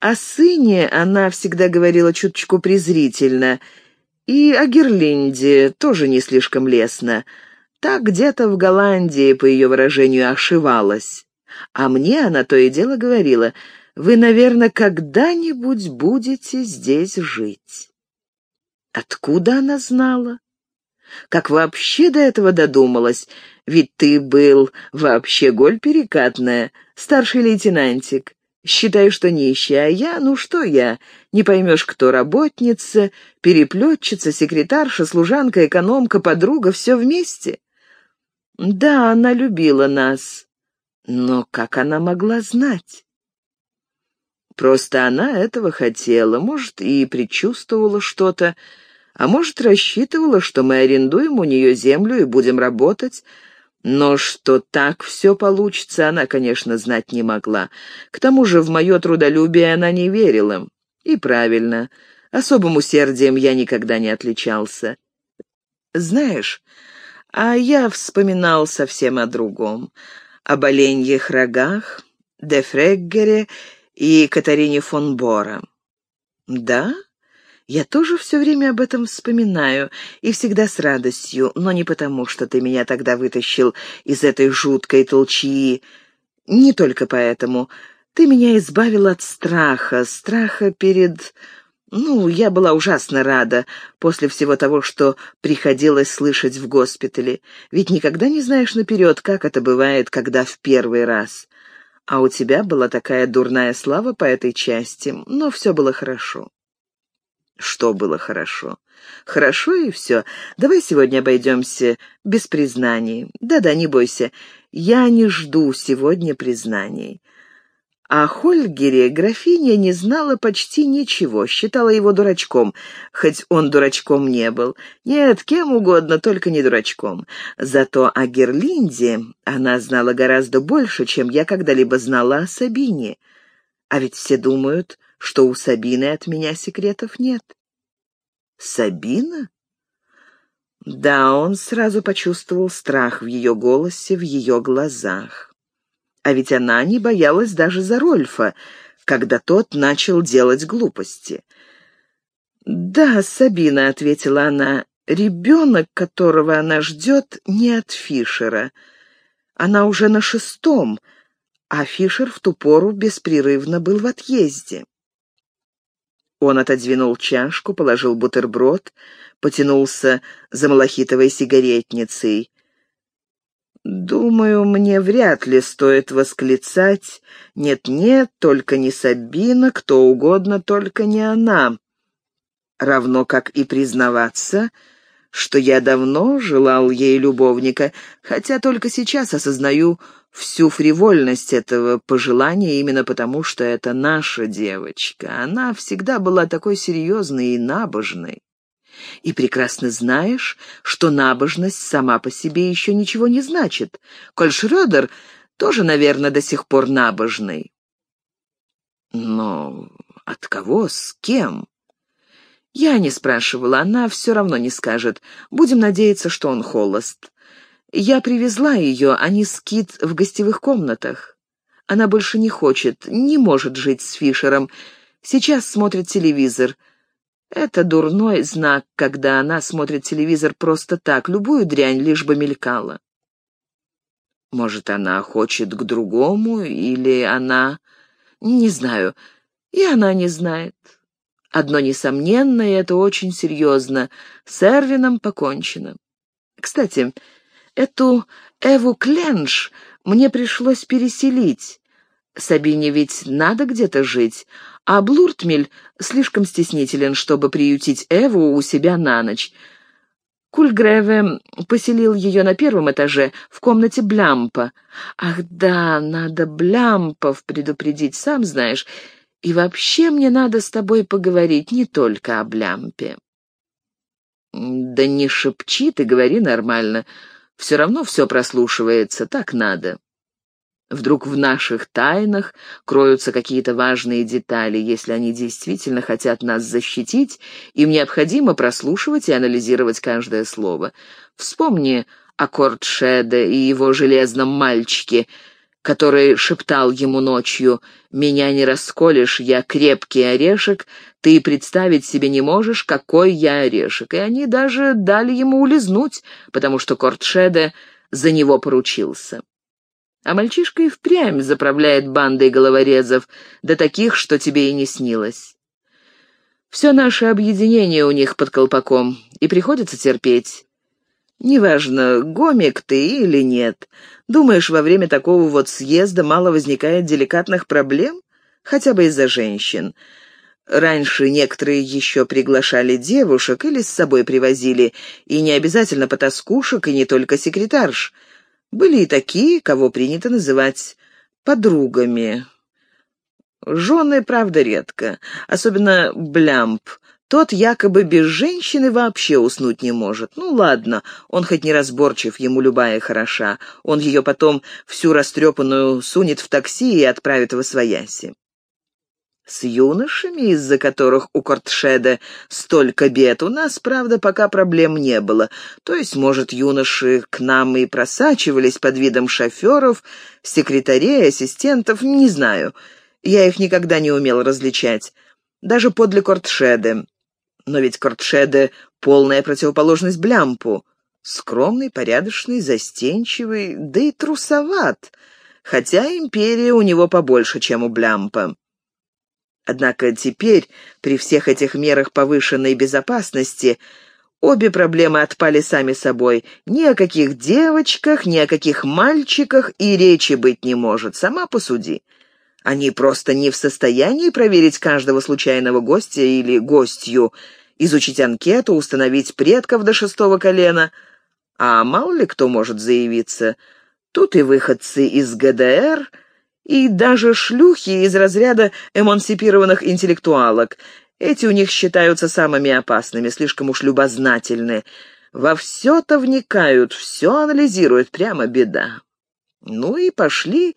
О сыне она всегда говорила чуточку презрительно, и о Герлинде тоже не слишком лестно. Так где-то в Голландии, по ее выражению, ошивалась. А мне она то и дело говорила, «Вы, наверное, когда-нибудь будете здесь жить». Откуда она знала? Как вообще до этого додумалась? Ведь ты был вообще голь перекатная, старший лейтенантик. Считаю, что нищая, а я, ну что я? Не поймешь, кто работница, переплетчица, секретарша, служанка, экономка, подруга, все вместе. Да, она любила нас, но как она могла знать? Просто она этого хотела, может, и предчувствовала что-то, а может, рассчитывала, что мы арендуем у нее землю и будем работать, но что так все получится, она, конечно, знать не могла. К тому же в мое трудолюбие она не верила. И правильно, особым усердием я никогда не отличался. Знаешь, а я вспоминал совсем о другом. Об оленьих рогах, де Фреггере и Катарине фон Бора. Да? Я тоже все время об этом вспоминаю, и всегда с радостью, но не потому, что ты меня тогда вытащил из этой жуткой толчии. Не только поэтому. Ты меня избавил от страха, страха перед... Ну, я была ужасно рада после всего того, что приходилось слышать в госпитале. Ведь никогда не знаешь наперед, как это бывает, когда в первый раз. А у тебя была такая дурная слава по этой части, но все было хорошо. Что было хорошо? Хорошо и все. Давай сегодня обойдемся без признаний. Да-да, не бойся. Я не жду сегодня признаний. О Хольгере графиня не знала почти ничего, считала его дурачком, хоть он дурачком не был. Нет, кем угодно, только не дурачком. Зато о Герлинде она знала гораздо больше, чем я когда-либо знала о Сабине. А ведь все думают, что у Сабины от меня секретов нет. Сабина? Да, он сразу почувствовал страх в ее голосе, в ее глазах. А ведь она не боялась даже за Рольфа, когда тот начал делать глупости. «Да, Сабина», — ответила она, — «ребенок, которого она ждет, не от Фишера. Она уже на шестом, а Фишер в ту пору беспрерывно был в отъезде». Он отодвинул чашку, положил бутерброд, потянулся за малахитовой сигаретницей. «Думаю, мне вряд ли стоит восклицать «нет-нет, только не Сабина, кто угодно, только не она», равно как и признаваться, что я давно желал ей любовника, хотя только сейчас осознаю всю фривольность этого пожелания именно потому, что это наша девочка. Она всегда была такой серьезной и набожной. И прекрасно знаешь, что набожность сама по себе еще ничего не значит. Коль Шрёдер тоже, наверное, до сих пор набожный. Но от кого, с кем? Я не спрашивала, она все равно не скажет. Будем надеяться, что он холост. Я привезла ее, а не скит в гостевых комнатах. Она больше не хочет, не может жить с Фишером. Сейчас смотрит телевизор. Это дурной знак, когда она смотрит телевизор просто так, любую дрянь, лишь бы мелькала. Может, она хочет к другому, или она... Не знаю. И она не знает. Одно несомненно, и это очень серьезно. С Эрвином покончено. Кстати, эту Эву Кленш мне пришлось переселить. Сабине ведь надо где-то жить, а Блуртмель слишком стеснителен, чтобы приютить Эву у себя на ночь. Кульгреве поселил ее на первом этаже, в комнате Блямпа. Ах да, надо Блямпов предупредить, сам знаешь. И вообще мне надо с тобой поговорить не только о Блямпе. Да не шепчи ты, говори нормально. Все равно все прослушивается, так надо. Вдруг в наших тайнах кроются какие-то важные детали. Если они действительно хотят нас защитить, им необходимо прослушивать и анализировать каждое слово. Вспомни о Кортшеде и его железном мальчике, который шептал ему ночью «Меня не расколешь, я крепкий орешек, ты представить себе не можешь, какой я орешек». И они даже дали ему улизнуть, потому что Кортшеде за него поручился. А мальчишка и впрямь заправляет бандой головорезов, до таких, что тебе и не снилось. Все наше объединение у них под колпаком, и приходится терпеть. Неважно, гомик ты или нет. Думаешь, во время такого вот съезда мало возникает деликатных проблем? Хотя бы из-за женщин. Раньше некоторые еще приглашали девушек или с собой привозили, и не обязательно потаскушек, и не только секретарш. Были и такие, кого принято называть подругами. Жены, правда, редко, особенно Блямп, тот якобы без женщины вообще уснуть не может. Ну ладно, он хоть не разборчив, ему любая хороша. Он ее потом всю растрепанную сунет в такси и отправит в Освояси. С юношами, из-за которых у Кортшеда столько бед, у нас, правда, пока проблем не было. То есть, может, юноши к нам и просачивались под видом шоферов, секретарей, ассистентов, не знаю. Я их никогда не умел различать. Даже подле Кортшеды. Но ведь Кортшеде — полная противоположность Блямпу. Скромный, порядочный, застенчивый, да и трусоват, хотя империя у него побольше, чем у Блямпа. Однако теперь, при всех этих мерах повышенной безопасности, обе проблемы отпали сами собой. Ни о каких девочках, ни о каких мальчиках и речи быть не может. Сама посуди. Они просто не в состоянии проверить каждого случайного гостя или гостью, изучить анкету, установить предков до шестого колена. А мало ли кто может заявиться. Тут и выходцы из ГДР, и даже шлюхи из разряда эмансипированных интеллектуалок. Эти у них считаются самыми опасными, слишком уж любознательны. Во все-то вникают, все анализируют, прямо беда. Ну и пошли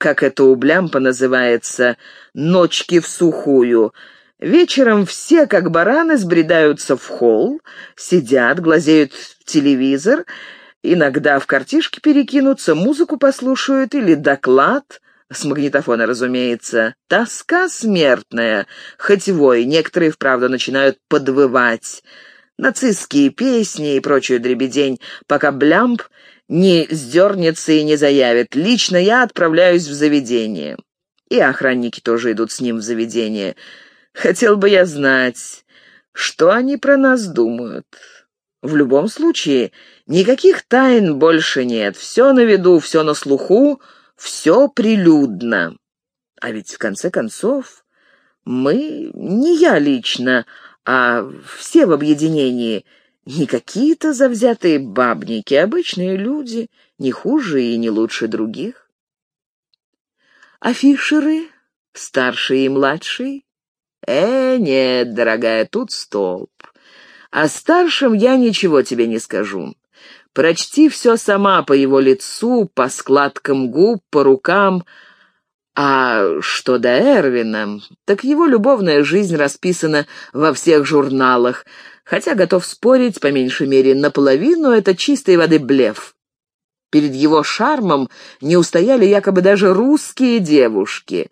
как это у Блямпа называется, «ночки в сухую». Вечером все, как бараны, сбредаются в холл, сидят, глазеют в телевизор, иногда в картишки перекинутся, музыку послушают или доклад, с магнитофона, разумеется. Тоска смертная, хоть вой, некоторые, вправду, начинают подвывать. Нацистские песни и прочую дребедень, пока Блямп не сдернется и не заявит. Лично я отправляюсь в заведение. И охранники тоже идут с ним в заведение. Хотел бы я знать, что они про нас думают. В любом случае, никаких тайн больше нет. Все на виду, все на слуху, все прилюдно. А ведь, в конце концов, мы, не я лично, а все в объединении — не какие-то завзятые бабники, обычные люди, не хуже и не лучше других. Афишеры, старший и младший? Э, нет, дорогая, тут столб. О старшем я ничего тебе не скажу. Прочти все сама по его лицу, по складкам губ, по рукам. А что до Эрвина, так его любовная жизнь расписана во всех журналах, хотя готов спорить, по меньшей мере, наполовину это чистой воды блеф. Перед его шармом не устояли якобы даже русские девушки,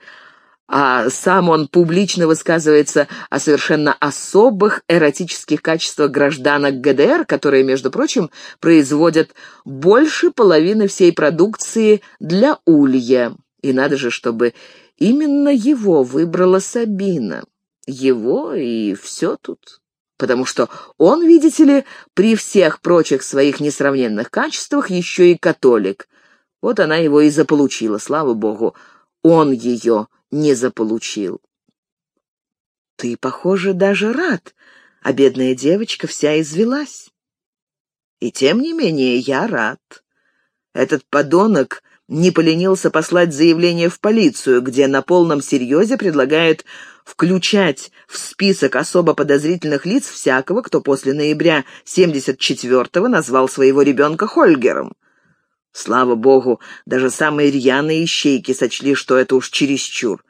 а сам он публично высказывается о совершенно особых эротических качествах гражданок ГДР, которые, между прочим, производят больше половины всей продукции для улья. И надо же, чтобы именно его выбрала Сабина. Его и все тут потому что он, видите ли, при всех прочих своих несравненных качествах еще и католик. Вот она его и заполучила, слава богу. Он ее не заполучил. Ты, похоже, даже рад, а бедная девочка вся извелась. И тем не менее я рад. Этот подонок не поленился послать заявление в полицию, где на полном серьезе предлагает включать в список особо подозрительных лиц всякого, кто после ноября 74-го назвал своего ребенка Хольгером. Слава богу, даже самые рьяные ищейки сочли, что это уж чересчур.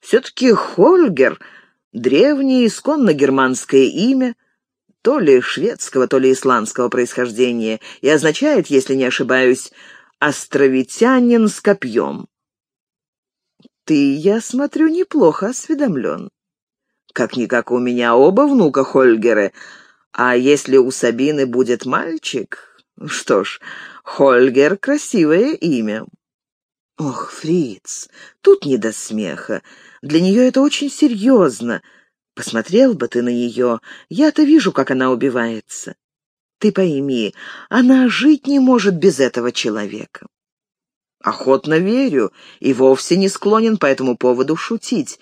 Все-таки Хольгер — древнее исконно германское имя, то ли шведского, то ли исландского происхождения, и означает, если не ошибаюсь, «островитянин с копьем». ты, я смотрю, неплохо осведомлен. Как-никак у меня оба внука Хольгеры, а если у Сабины будет мальчик, что ж, Хольгер — красивое имя. Ох, Фриц, тут не до смеха. Для нее это очень серьезно. Посмотрел бы ты на нее, я-то вижу, как она убивается. Ты пойми, она жить не может без этого человека. Охотно верю и вовсе не склонен по этому поводу шутить.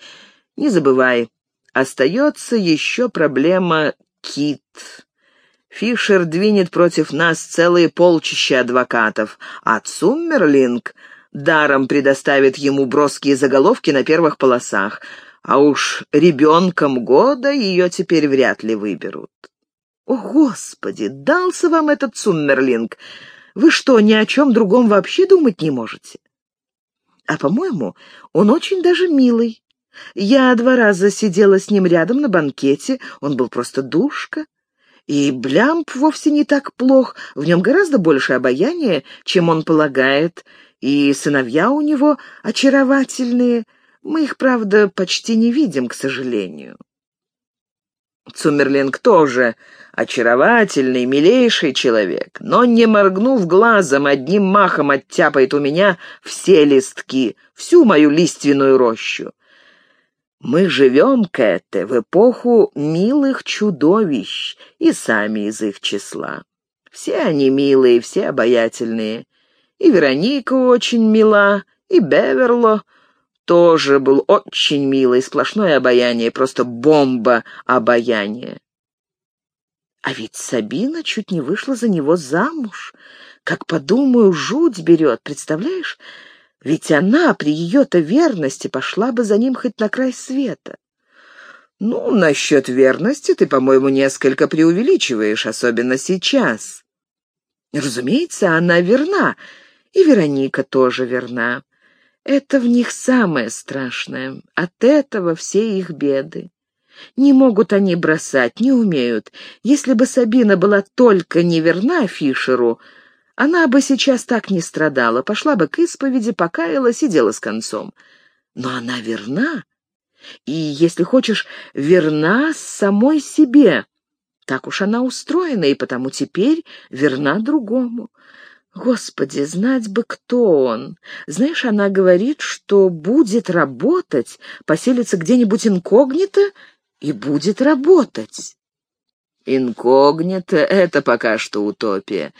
Не забывай, остается еще проблема Кит. Фишер двинет против нас целые полчища адвокатов, а Цуммерлинг даром предоставит ему броские заголовки на первых полосах — а уж ребенком года ее теперь вряд ли выберут. О, Господи, дался вам этот Суммерлинг! Вы что, ни о чем другом вообще думать не можете? А, по-моему, он очень даже милый. Я два раза сидела с ним рядом на банкете, он был просто душка. И Блямп вовсе не так плох, в нем гораздо больше обаяния, чем он полагает, и сыновья у него очаровательные — мы их, правда, почти не видим, к сожалению. Цумерлинг тоже очаровательный, милейший человек, но, не моргнув глазом, одним махом оттяпает у меня все листки, всю мою лиственную рощу. Мы живем, Кэте, в эпоху милых чудовищ, и сами из их числа. Все они милые, все обаятельные. И Вероника очень мила, и Беверло — тоже был очень милый, сплошное обаяние, просто бомба обаяния. А ведь Сабина чуть не вышла за него замуж. Как подумаю, жуть берет, представляешь? Ведь она при ее-то верности пошла бы за ним хоть на край света. Ну, насчет верности ты, по-моему, несколько преувеличиваешь, особенно сейчас. Разумеется, она верна, и Вероника тоже верна. Это в них самое страшное. От этого все их беды. Не могут они бросать, не умеют. Если бы Сабина была только неверна Фишеру, она бы сейчас так не страдала, пошла бы к исповеди, покаялась и дело с концом. Но она верна, и, если хочешь, верна самой себе. Так уж она устроена, и потому теперь верна другому. Господи, знать бы, кто он. Знаешь, она говорит, что будет работать, поселится где-нибудь инкогнито и будет работать. Инкогнито — это пока что утопия.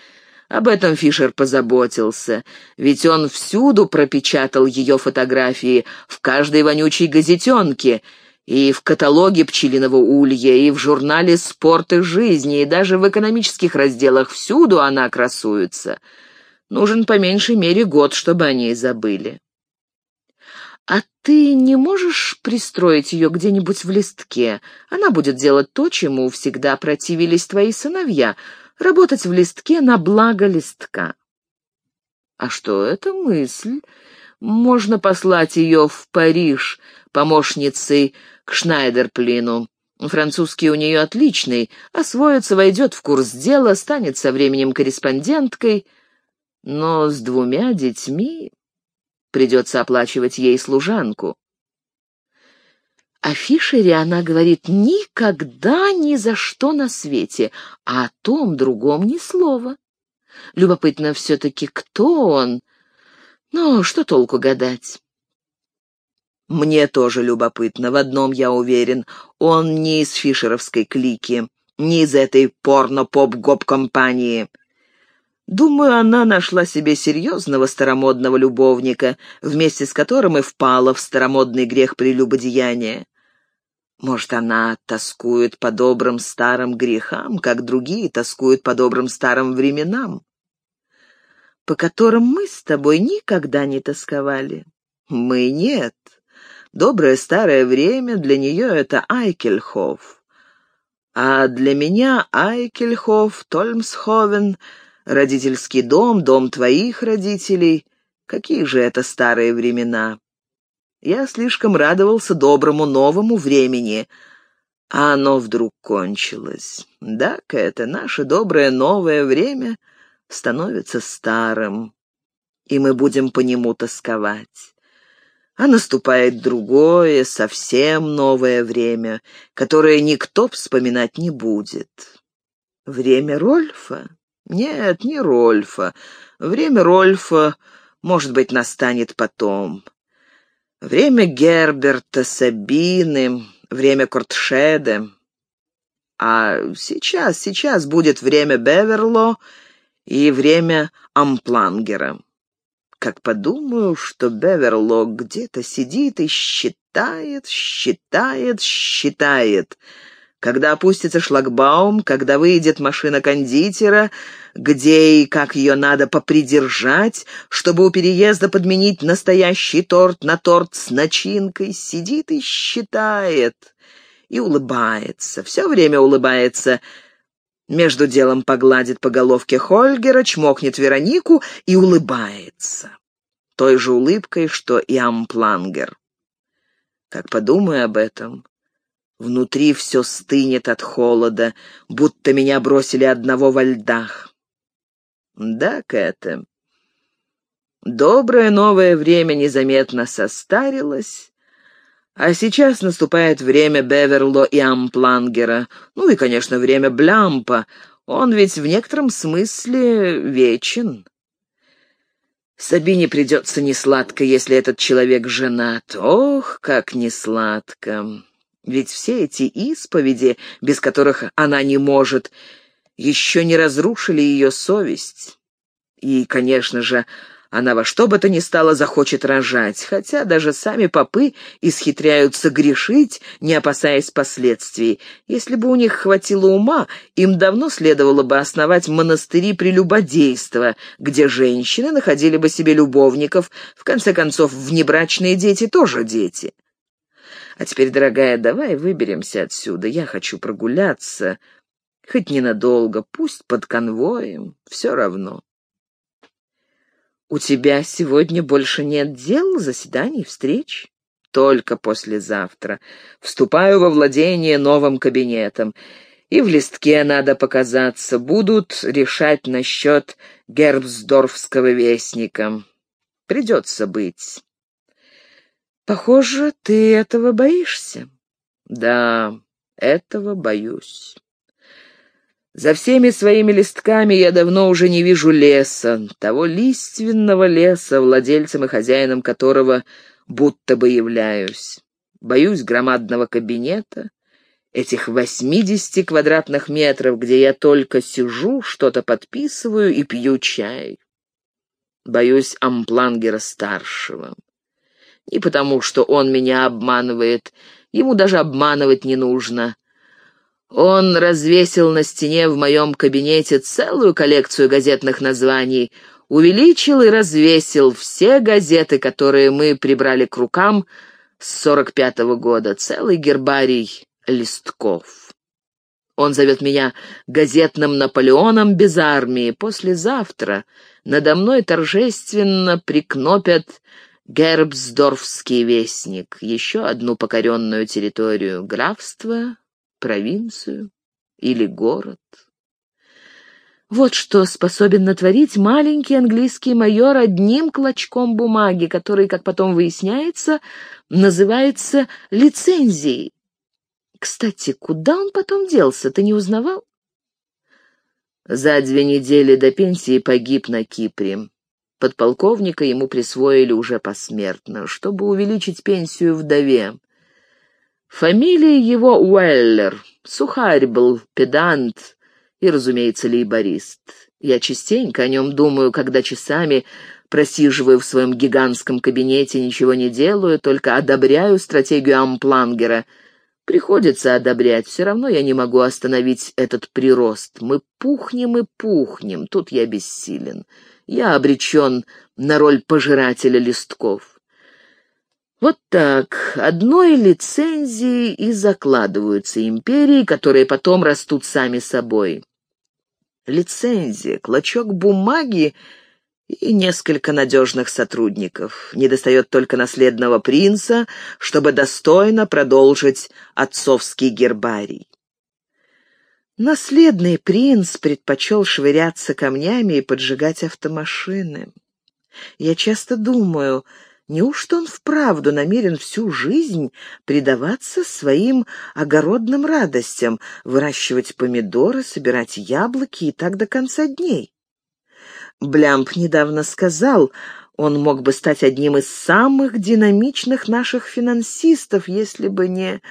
Об этом Фишер позаботился, ведь он всюду пропечатал ее фотографии, в каждой вонючей газетенке, и в каталоге пчелиного улья, и в журнале «Спорт и жизнь», и даже в экономических разделах всюду она красуется — Нужен по меньшей мере год, чтобы о ней забыли. А ты не можешь пристроить ее где-нибудь в листке? Она будет делать то, чему всегда противились твои сыновья — работать в листке на благо листка. А что это мысль? Можно послать ее в Париж помощницей к Шнайдерплину. Французский у нее отличный, освоится, войдет в курс дела, станет со временем корреспонденткой — но с двумя детьми придется оплачивать ей служанку. О Фишере она говорит никогда ни за что на свете, а о том другом ни слова. Любопытно все-таки, кто он. Но что толку гадать? Мне тоже любопытно, в одном я уверен. Он не из фишеровской клики, не из этой порно-поп-гоп-компании. Думаю, она нашла себе серьезного старомодного любовника, вместе с которым и впала в старомодный грех прелюбодеяния. Может, она тоскует по добрым старым грехам, как другие тоскуют по добрым старым временам, по которым мы с тобой никогда не тосковали. Мы нет. Доброе старое время для нее — это Айкельхоф. А для меня Айкельхоф, Тольмсховен — Родительский дом, дом твоих родителей. Какие же это старые времена? Я слишком радовался доброму новому времени, а оно вдруг кончилось. Да-ка, это наше доброе новое время становится старым, и мы будем по нему тосковать. А наступает другое, совсем новое время, которое никто вспоминать не будет. Время Рольфа? Нет, не Рольфа. Время Рольфа, может быть, настанет потом. Время Герберта, Сабины, время Кортшеде. А сейчас, сейчас будет время Беверло и время Амплангера. Как подумаю, что Беверло где-то сидит и считает, считает, считает — когда опустится шлагбаум, когда выйдет машина кондитера, где и как ее надо попридержать, чтобы у переезда подменить настоящий торт на торт с начинкой, сидит и считает, и улыбается, все время улыбается, между делом погладит по головке Хольгера, чмокнет Веронику и улыбается. Той же улыбкой, что и Амплангер. Как подумаю об этом, Внутри все стынет от холода, будто меня бросили одного во льдах. Да, Кэта, доброе новое время незаметно состарилось, а сейчас наступает время Беверло и Амплангера, ну и, конечно, время Блямпа, он ведь в некотором смысле вечен. Сабине придется несладко, если этот человек женат. Ох, как несладко! Ведь все эти исповеди, без которых она не может, еще не разрушили ее совесть. И, конечно же, она во что бы то ни стало захочет рожать, хотя даже сами попы исхитряются грешить, не опасаясь последствий. Если бы у них хватило ума, им давно следовало бы основать монастыри прелюбодейства, где женщины находили бы себе любовников, в конце концов, внебрачные дети тоже дети. А теперь, дорогая, давай выберемся отсюда. Я хочу прогуляться, хоть ненадолго, пусть под конвоем, все равно. У тебя сегодня больше нет дел, заседаний, встреч? Только послезавтра. Вступаю во владение новым кабинетом. И в листке надо показаться. Будут решать насчет Гербсдорфского вестника. Придется быть. Похоже, ты этого боишься. Да, этого боюсь. За всеми своими листками я давно уже не вижу леса, того лиственного леса, владельцем и хозяином которого будто бы являюсь. Боюсь громадного кабинета, этих восьмидесяти квадратных метров, где я только сижу, что-то подписываю и пью чай. Боюсь Амплангера-старшего. И потому, что он меня обманывает. Ему даже обманывать не нужно. Он развесил на стене в моем кабинете целую коллекцию газетных названий, увеличил и развесил все газеты, которые мы прибрали к рукам с сорок пятого года, целый гербарий листков. Он зовет меня газетным Наполеоном без армии. Послезавтра надо мной торжественно прикнопят Гербсдорфский вестник, еще одну покоренную территорию, графство, провинцию или город. Вот что способен натворить маленький английский майор одним клочком бумаги, который, как потом выясняется, называется лицензией. Кстати, куда он потом делся, ты не узнавал? За две недели до пенсии погиб на Кипре. Подполковника ему присвоили уже посмертно, чтобы увеличить пенсию вдове. Фамилия его Уэллер. Сухарь был, педант и, разумеется, лейборист. Я частенько о нем думаю, когда часами просиживаю в своем гигантском кабинете, ничего не делаю, только одобряю стратегию Амплангера. Приходится одобрять, все равно я не могу остановить этот прирост. Мы пухнем и пухнем, тут я бессилен я обречен на роль пожирателя листков. Вот так, одной лицензией и закладываются империи, которые потом растут сами собой. Лицензия, клочок бумаги и несколько надежных сотрудников. Недостает только наследного принца, чтобы достойно продолжить отцовский гербарий. Наследный принц предпочел швыряться камнями и поджигать автомашины. Я часто думаю, Неужто он вправду намерен всю жизнь предаваться своим огородным радостям, выращивать помидоры, собирать яблоки и так до конца дней? Блямп недавно сказал, он мог бы стать одним из самых динамичных наших финансистов, если бы не...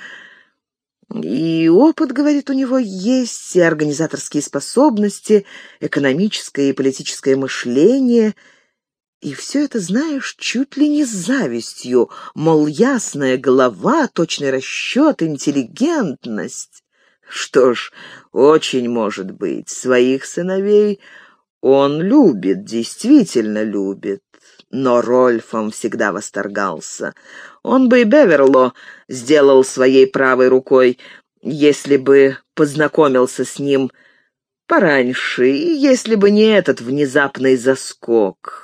И опыт, говорит, у него есть, и организаторские способности, экономическое и политическое мышление — и все это знаешь чуть ли не с завистью, мол, ясная голова, точный расчет, интеллигентность. Что ж, очень может быть, своих сыновей он любит, действительно любит, но Рольфом всегда восторгался. Он бы и Беверло сделал своей правой рукой, если бы познакомился с ним пораньше, и если бы не этот внезапный заскок.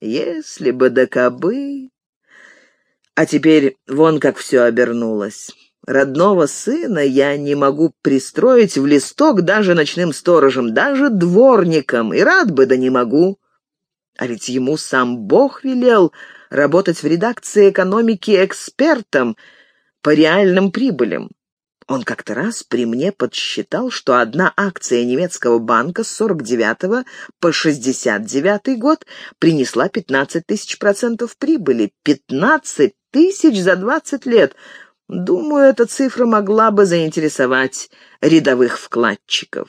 Если бы да кобы... А теперь вон как все обернулось. Родного сына я не могу пристроить в листок даже ночным сторожем, даже дворником, и рад бы, да не могу. А ведь ему сам Бог велел работать в редакции экономики экспертом по реальным прибылям. Он как-то раз при мне подсчитал, что одна акция немецкого банка с 49 по 69 год принесла 15 тысяч процентов прибыли. 15 тысяч за 20 лет! Думаю, эта цифра могла бы заинтересовать рядовых вкладчиков.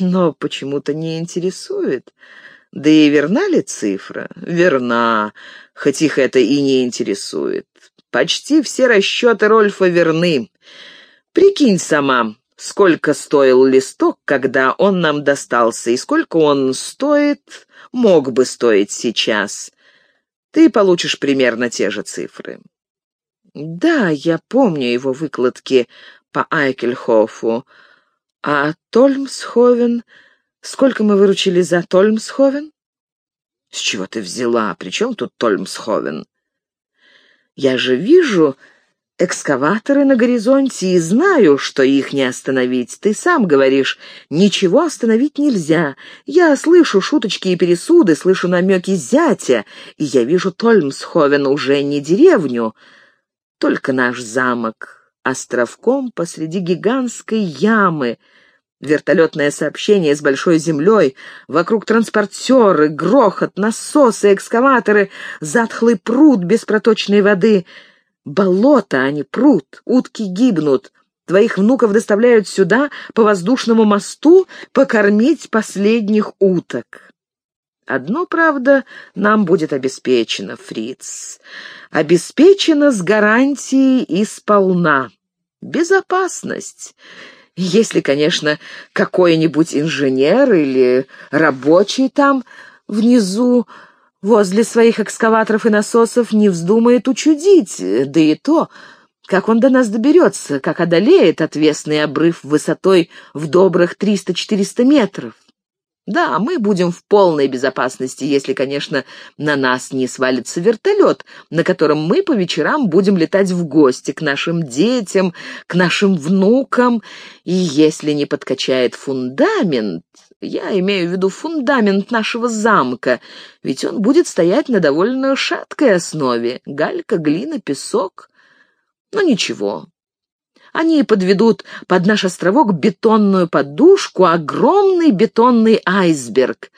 Но почему-то не интересует. Да и верна ли цифра? Верна, хоть их это и не интересует. Почти все расчеты Рольфа верны. Прикинь сама, сколько стоил листок, когда он нам достался, и сколько он стоит, мог бы стоить сейчас. Ты получишь примерно те же цифры. Да, я помню его выкладки по Айкельхофу. А Тольмсховен... Сколько мы выручили за Тольмсховен? С чего ты взяла? При чем тут Тольмсховен? Я же вижу экскаваторы на горизонте и знаю, что их не остановить. Ты сам говоришь, ничего остановить нельзя. Я слышу шуточки и пересуды, слышу намеки зятя, и я вижу Тольмсховен уже не деревню, только наш замок, островком посреди гигантской ямы — Вертолетное сообщение с большой землей, вокруг транспортеры, грохот, насосы, экскаваторы, затхлый пруд без проточной воды. Болото, а не пруд, утки гибнут. Твоих внуков доставляют сюда по воздушному мосту покормить последних уток. Одно, правда, нам будет обеспечено, Фриц. Обеспечено с гарантией и сполна. Безопасность. Если, конечно, какой-нибудь инженер или рабочий там внизу возле своих экскаваторов и насосов не вздумает учудить, да и то, как он до нас доберется, как одолеет отвесный обрыв высотой в добрых 300-400 метров. Да, мы будем в полной безопасности, если, конечно, на нас не свалится вертолет, на котором мы по вечерам будем летать в гости к нашим детям, к нашим внукам, и если не подкачает фундамент, я имею в виду фундамент нашего замка, ведь он будет стоять на довольно шаткой основе, галька, глина, песок. Но ничего, они подведут под наш островок бетонную подушку, огромный бетонный айсберг.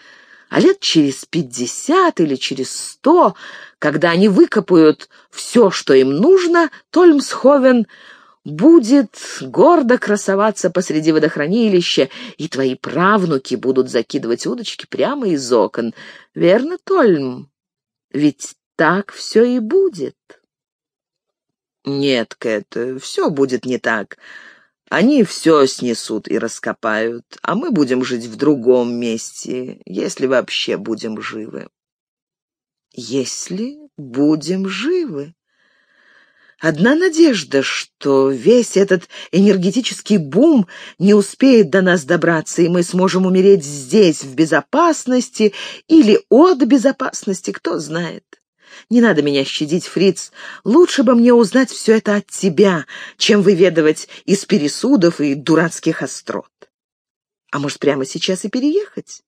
А лет через пятьдесят или через сто, когда они выкопают все, что им нужно, Тольмсховен будет гордо красоваться посреди водохранилища, и твои правнуки будут закидывать удочки прямо из окон. Верно, Тольм? Ведь так все и будет. «Нет, Кэт, все будет не так. Они все снесут и раскопают, а мы будем жить в другом месте, если вообще будем живы». «Если будем живы?» Одна надежда, что весь этот энергетический бум не успеет до нас добраться, и мы сможем умереть здесь, в безопасности или от безопасности, кто знает. Не надо меня щадить, Фриц. Лучше бы мне узнать все это от тебя, чем выведывать из пересудов и дурацких острот. А может, прямо сейчас и переехать?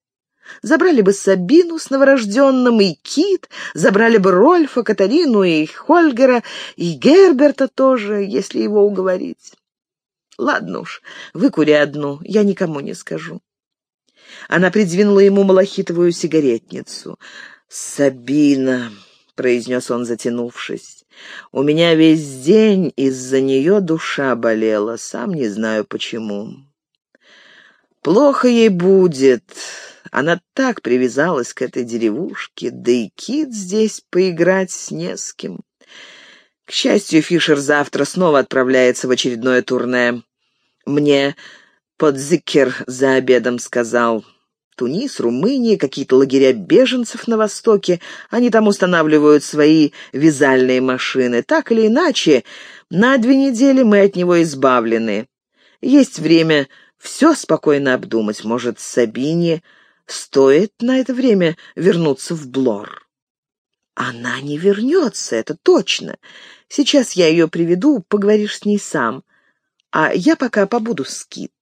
Забрали бы Сабину с новорожденным и Кит, забрали бы Рольфа, Катарину и Хольгера, и Герберта тоже, если его уговорить. Ладно уж, выкури одну, я никому не скажу. Она придвинула ему малахитовую сигаретницу. «Сабина», — произнес он, затянувшись, — «у меня весь день из-за нее душа болела, сам не знаю почему. Плохо ей будет, она так привязалась к этой деревушке, да и Кит здесь поиграть не с кем. К счастью, Фишер завтра снова отправляется в очередное турне. Мне подзикер за обедом сказал. Тунис, Румыния, какие-то лагеря беженцев на Востоке. Они там устанавливают свои вязальные машины. Так или иначе, на две недели мы от него избавлены. Есть время все спокойно обдумать. Может, Сабине стоит на это время вернуться в Блор? Она не вернется, это точно. Сейчас я ее приведу, поговоришь с ней сам. А я пока побуду с Кит.